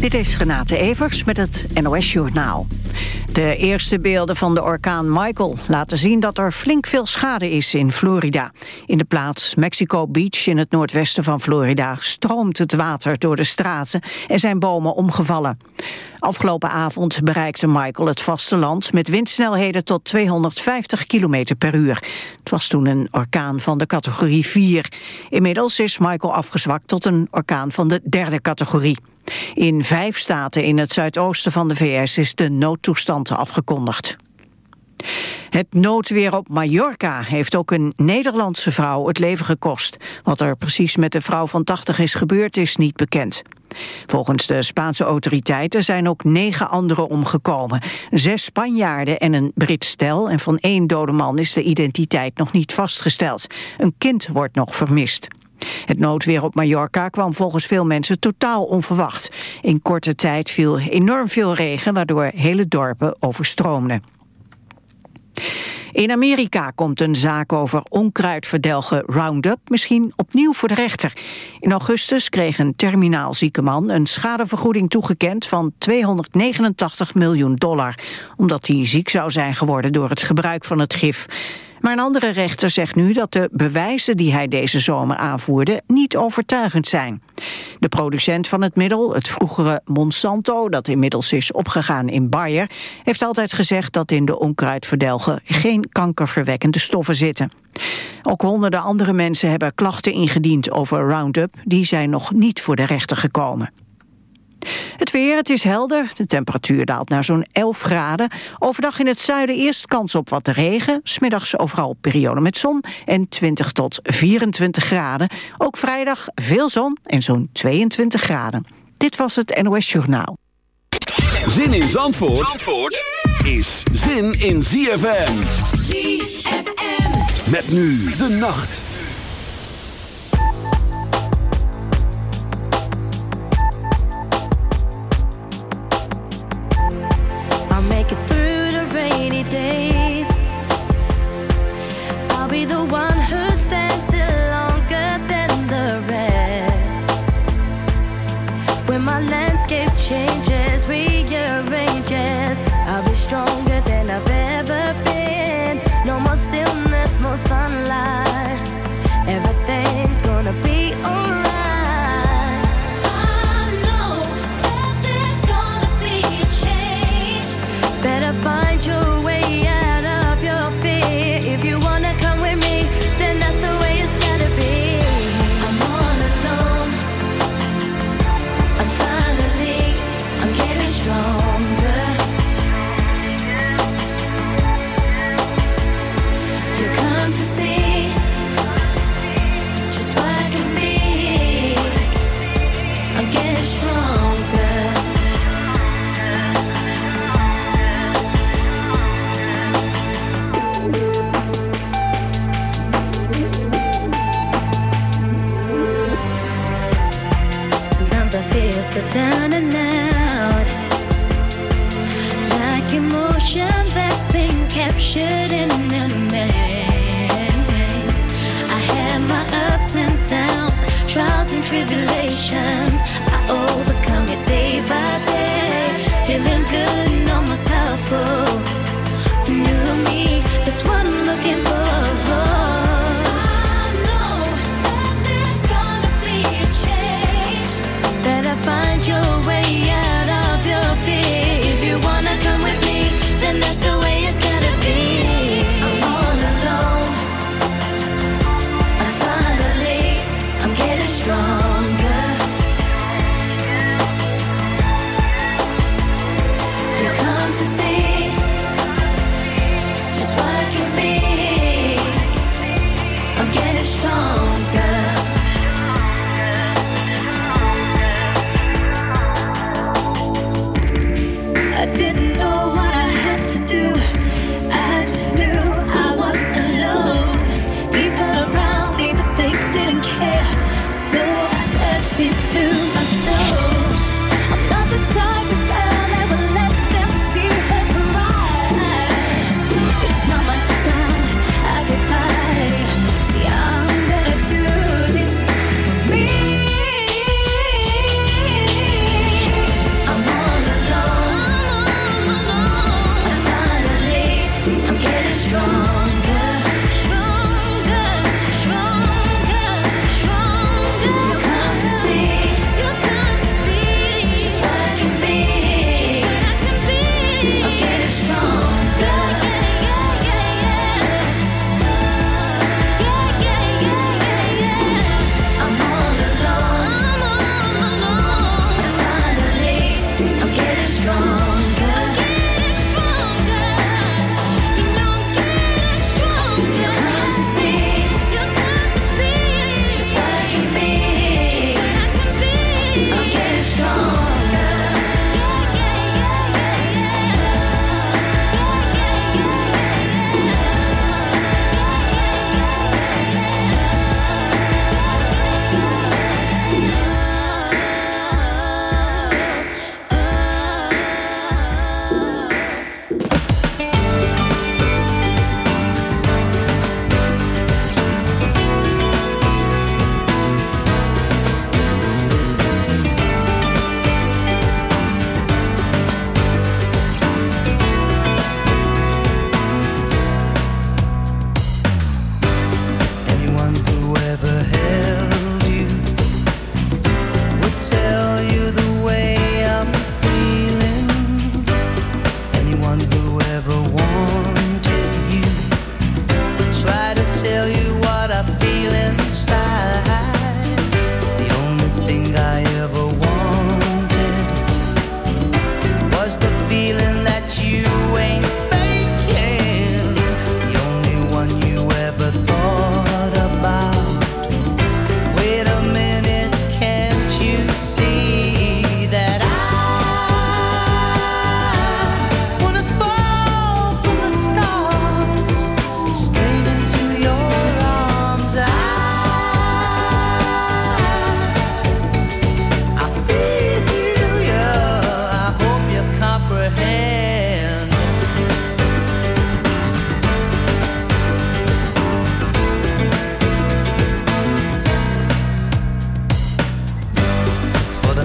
Dit is Renate Evers met het NOS Journaal. De eerste beelden van de orkaan Michael laten zien dat er flink veel schade is in Florida. In de plaats Mexico Beach in het noordwesten van Florida stroomt het water door de straten en zijn bomen omgevallen. Afgelopen avond bereikte Michael het vasteland met windsnelheden tot 250 km per uur. Het was toen een orkaan van de categorie 4. Inmiddels is Michael afgezwakt tot een orkaan van de derde categorie. In vijf staten in het zuidoosten van de VS is de noodtoestand afgekondigd. Het noodweer op Mallorca heeft ook een Nederlandse vrouw het leven gekost. Wat er precies met de vrouw van 80 is gebeurd is niet bekend. Volgens de Spaanse autoriteiten zijn ook negen anderen omgekomen. Zes Spanjaarden en een Brits stel en van één dode man is de identiteit nog niet vastgesteld. Een kind wordt nog vermist. Het noodweer op Mallorca kwam volgens veel mensen totaal onverwacht. In korte tijd viel enorm veel regen, waardoor hele dorpen overstroomden. In Amerika komt een zaak over onkruidverdelgen Roundup misschien opnieuw voor de rechter. In augustus kreeg een terminaal zieke man een schadevergoeding toegekend van 289 miljoen dollar, omdat hij ziek zou zijn geworden door het gebruik van het gif. Maar een andere rechter zegt nu dat de bewijzen die hij deze zomer aanvoerde niet overtuigend zijn. De producent van het middel, het vroegere Monsanto, dat inmiddels is opgegaan in Bayer, heeft altijd gezegd dat in de onkruidverdelgen geen kankerverwekkende stoffen zitten. Ook honderden andere mensen hebben klachten ingediend over Roundup, die zijn nog niet voor de rechter gekomen. Het weer, het is helder. De temperatuur daalt naar zo'n 11 graden. Overdag in het zuiden eerst kans op wat regen. Smiddags overal periode met zon en 20 tot 24 graden. Ook vrijdag veel zon en zo'n 22 graden. Dit was het NOS Journaal. Zin in Zandvoort, Zandvoort is zin in ZFM. ZFM. Met nu de nacht. day. たな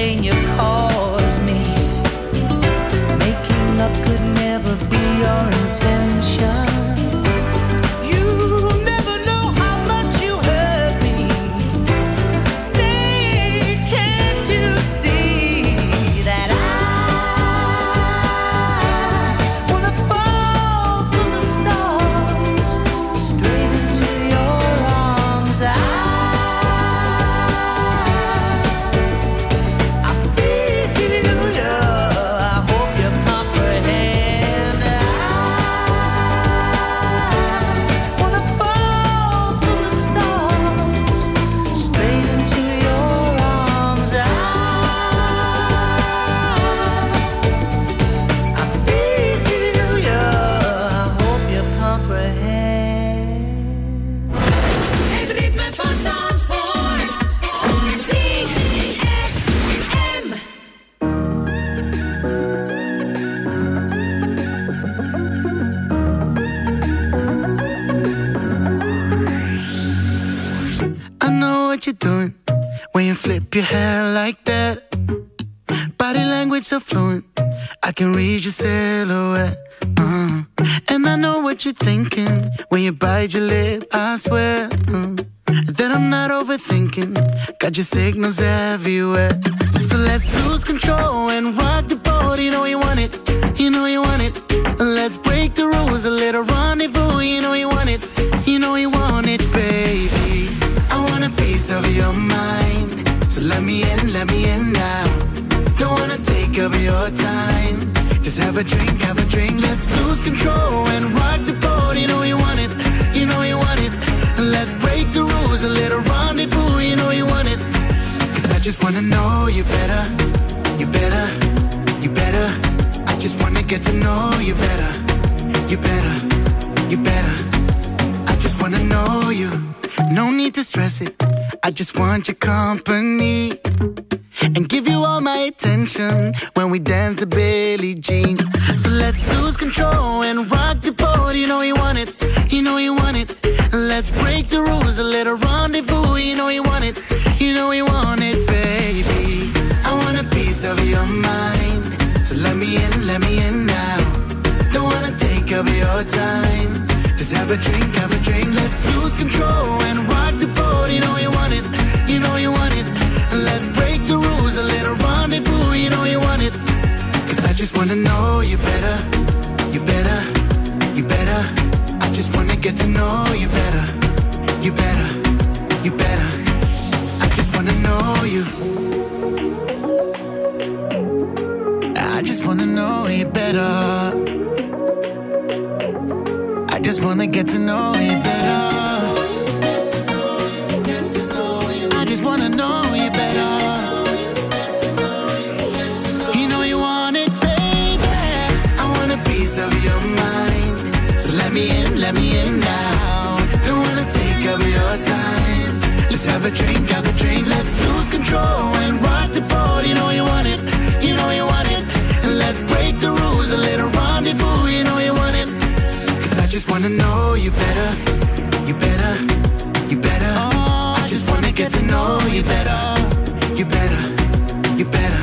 pain you you better, you better, you better. I just wanna know you. No need to stress it. I just want your company and give you all my attention when we dance the Billie Jean. So let's lose control and rock the boat. You know you want it, you know you want it. Let's break the rules, a little rendezvous. You know you want it your time. Just have a drink, have a drink. Let's lose control and rock the boat. You know you want it, you know you want it. Let's break the rules, a little rendezvous. You know you want it. Cause I just wanna know you better just wanna get to know you better. I just wanna know you better. of your mind. So let me in, let me in now. Don't wanna take up your time. Let's have a drink, have a drink. Let's lose control and rock the. You know you want it, you know you want it. Let's break the rules, a little rendezvous. You know you want it. Just wanna know you better, you better, you better. I just wanna get to know you better, you better, you better.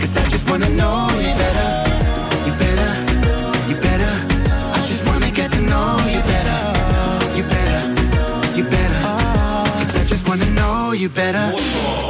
Cause I just wanna know you better, you better, you better. I just wanna get to know you better, you better, you better. Cause I just wanna know you better.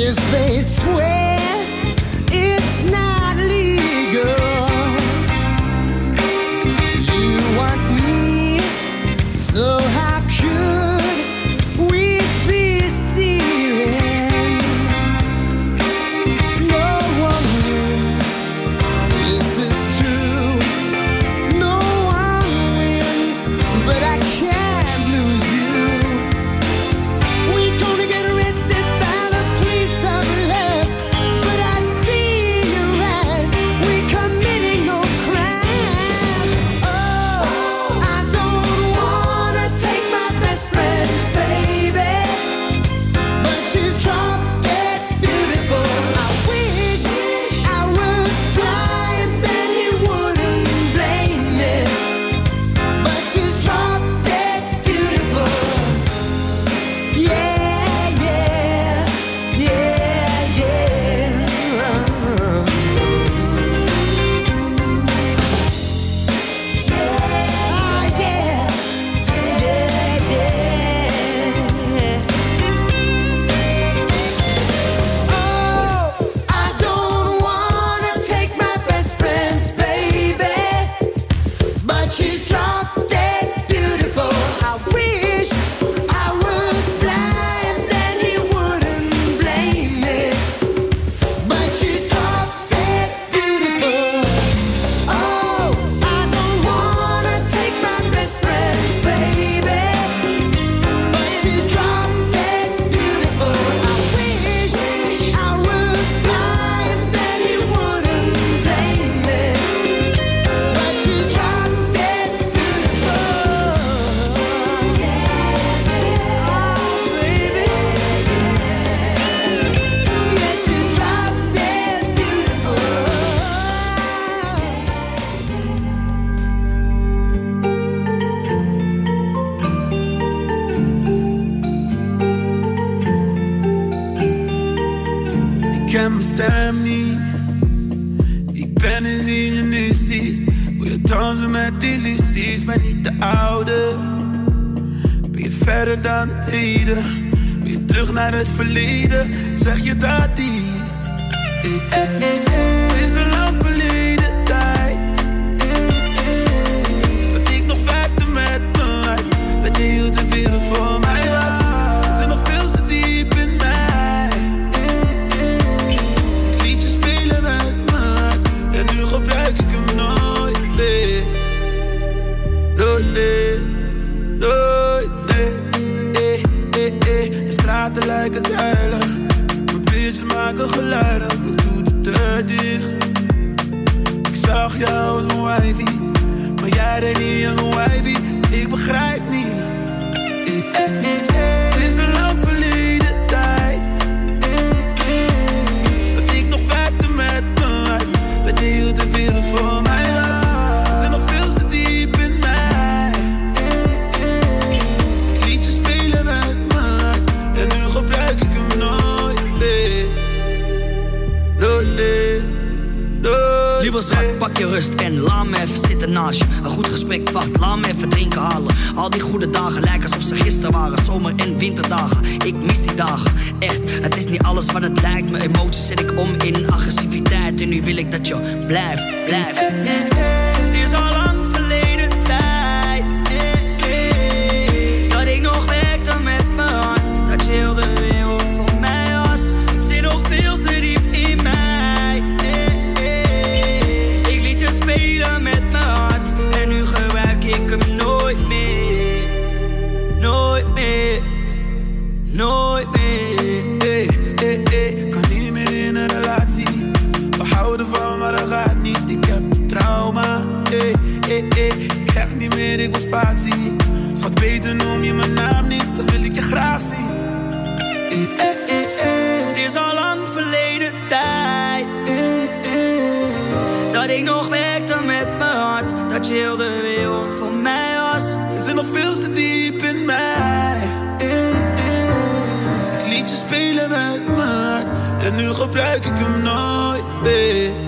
If they swear het verleden, zeg je dat niet. Het is niet alles wat het lijkt, mijn emoties zet ik om in agressiviteit. En nu wil ik dat je blijft, blijft. je mijn naam niet, dan wil ik je graag zien. Het is al lang verleden tijd dat ik nog werkte met mijn hart. Dat je heel de wereld voor mij was. Het zit nog veel te diep in mij. liet je spelen met mijn hart en nu gebruik ik hem nooit meer.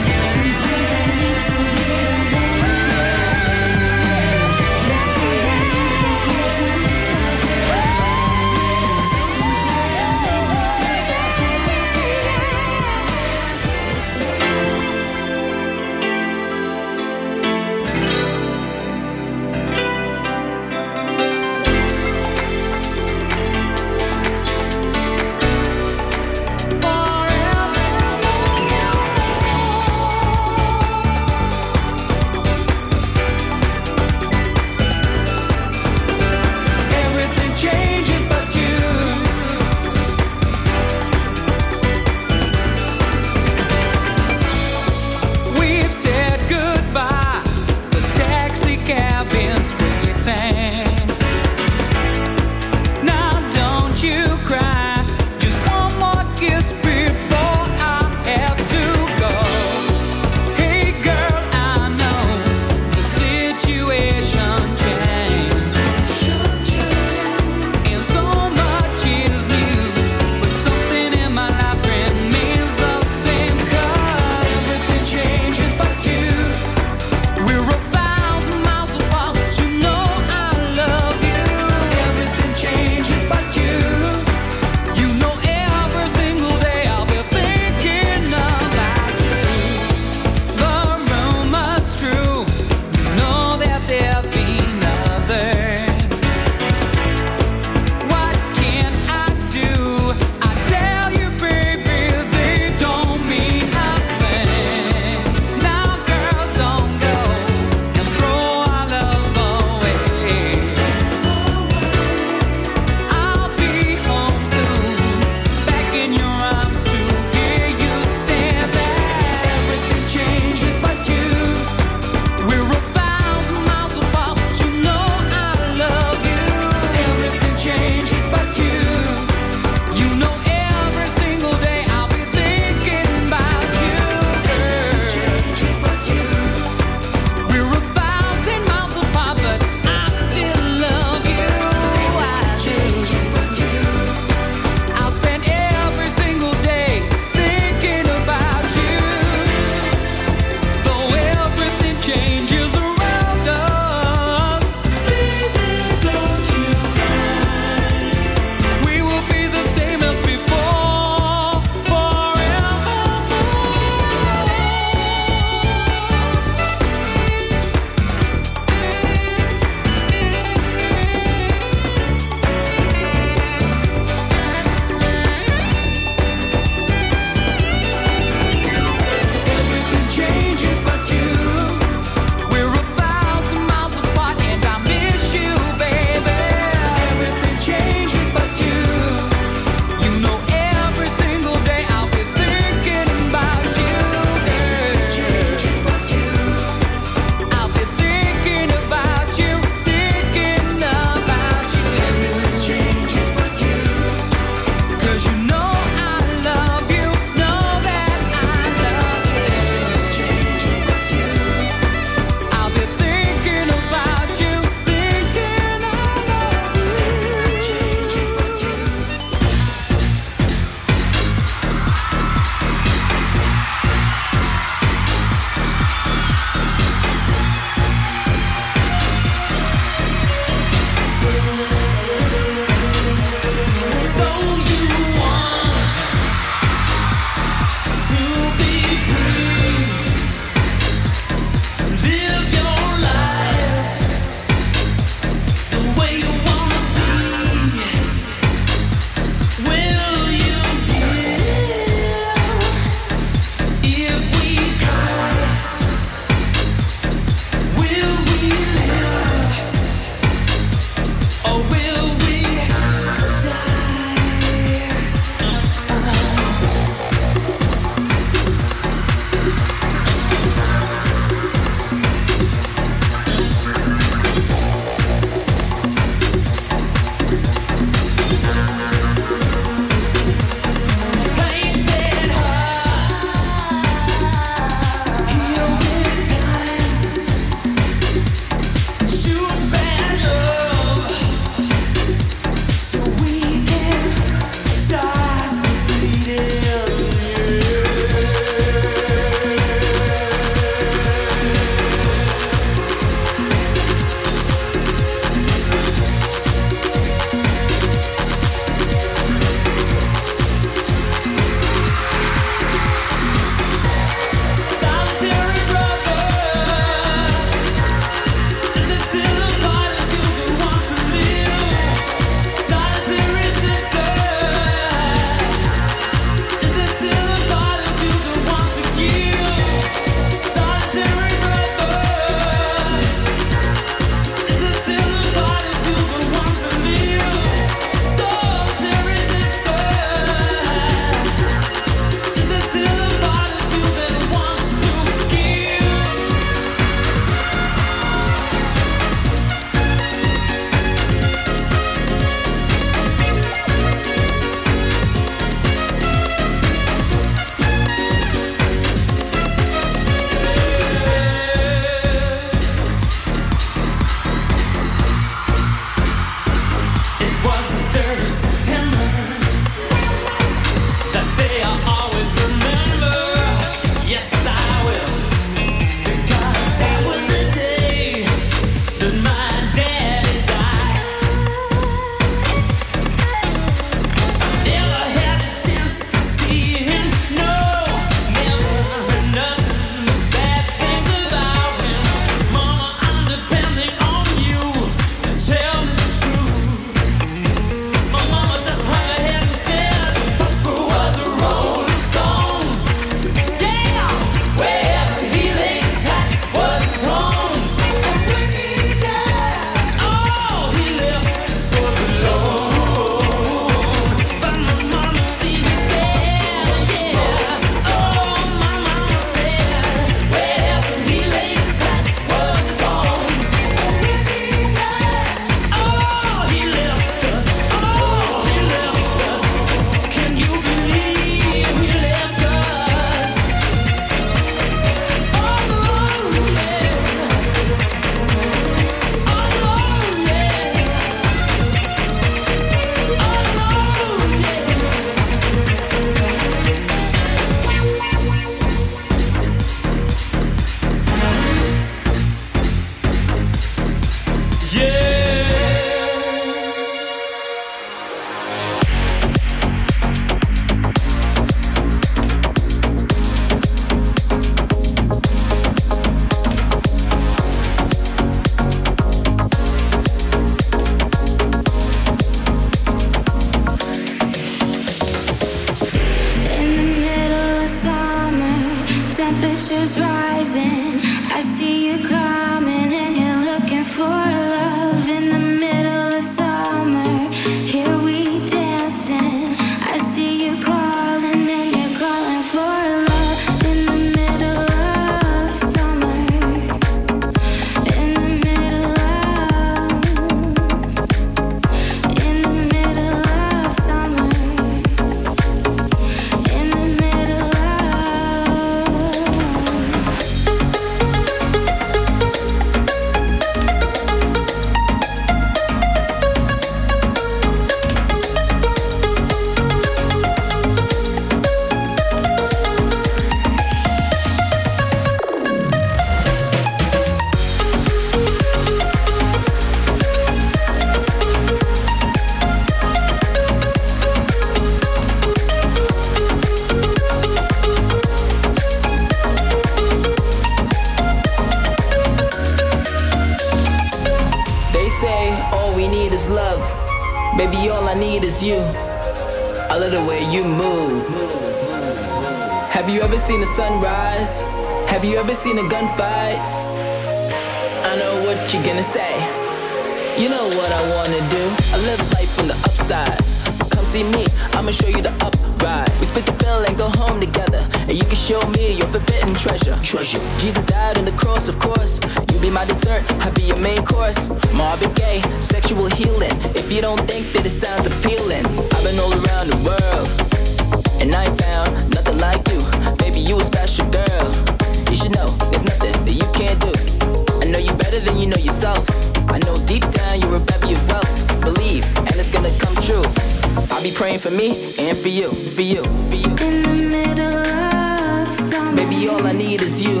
you, for you, for you. In the middle of summer. All I need is you.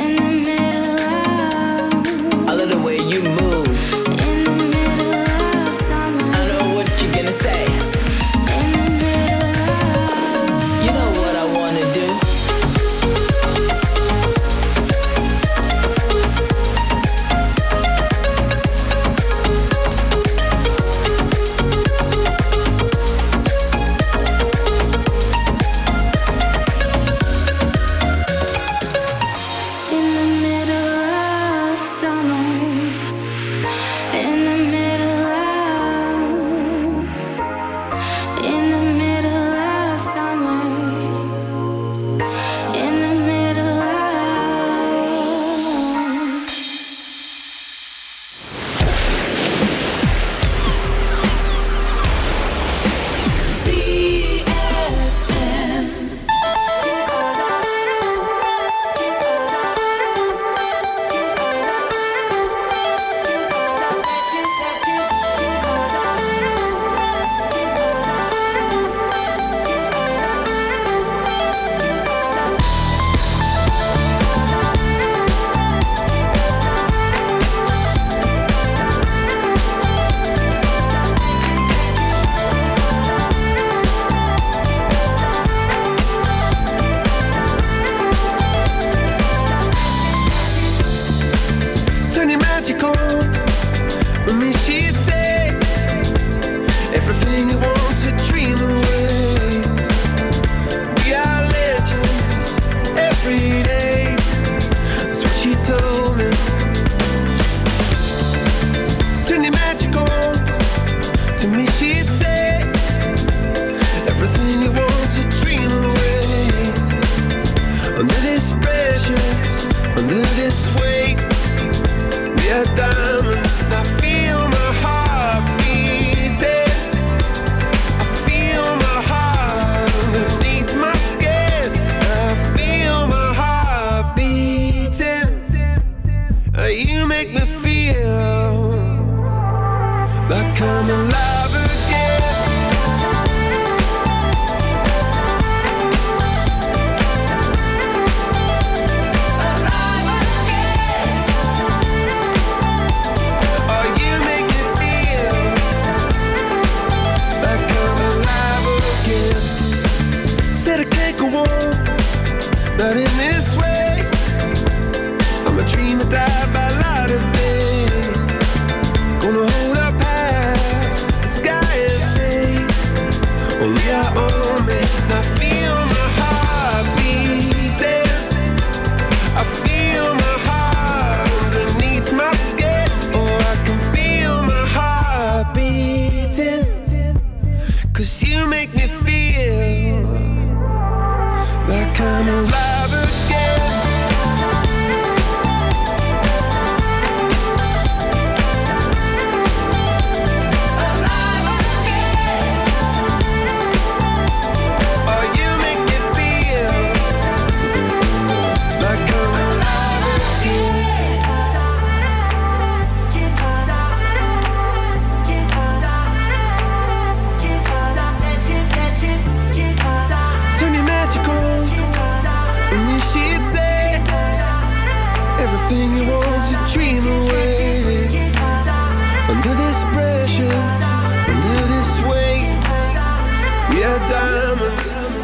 In the middle.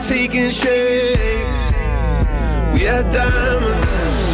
Taking shape. We are diamonds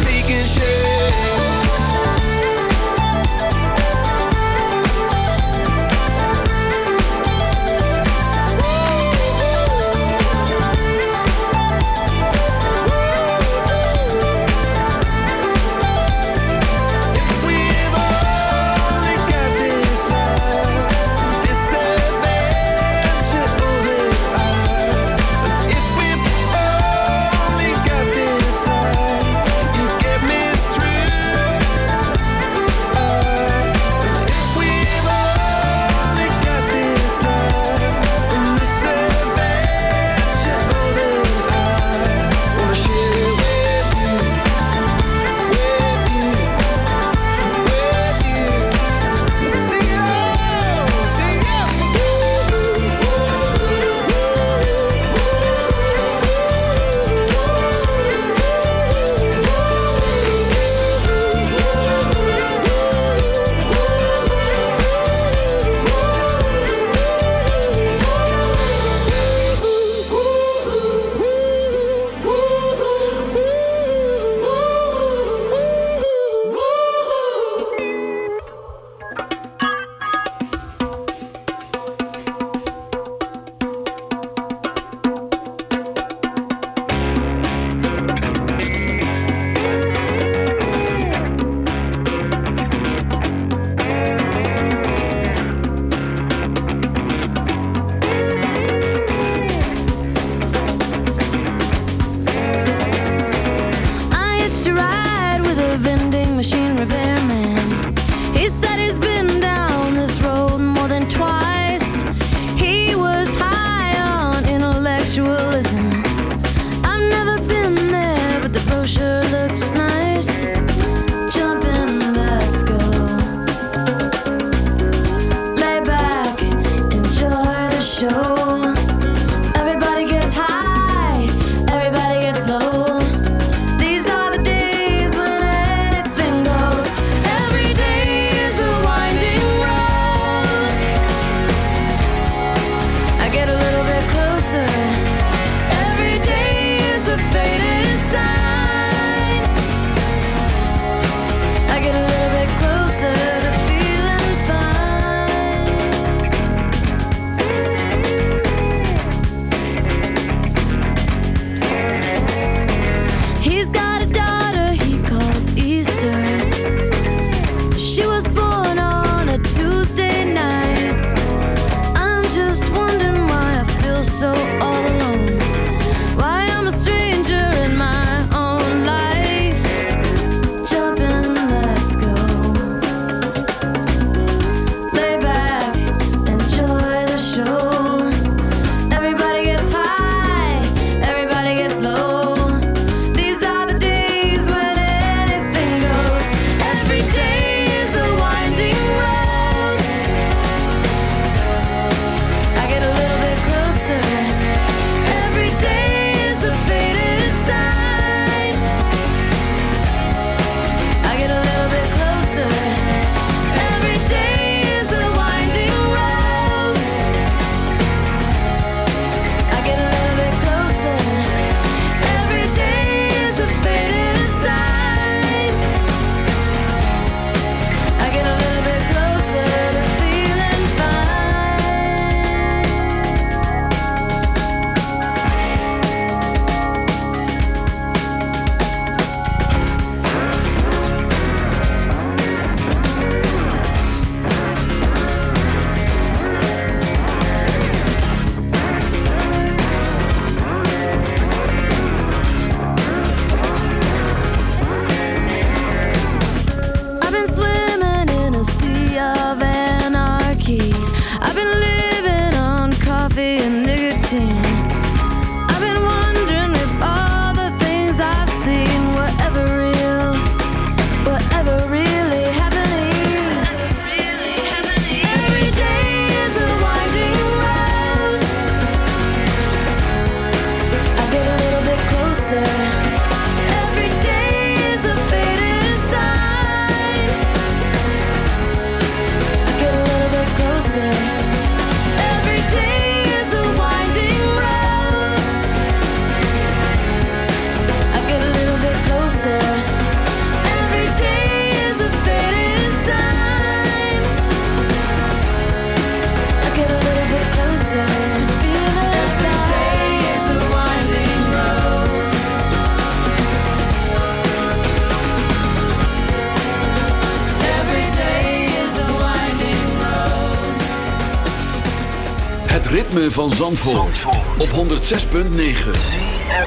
ritme van Zandvoort, op 106.9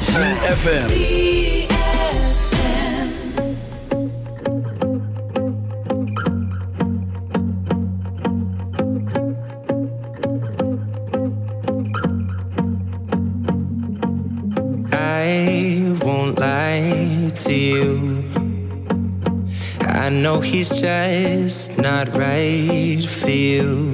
CFFM I won't lie to you. I know he's just not right for you